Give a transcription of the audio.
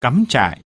cắm trại.